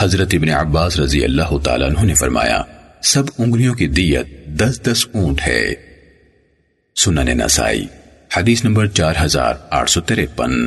حضرت ابن عباس رضی اللہ تعالیٰ عنہ نے فرمایا، سب انگلیوں کی دیت دس دس اونٹ ہے۔ سنن نسائی، حدیث نمبر چار ہزار آٹھ سو تریپن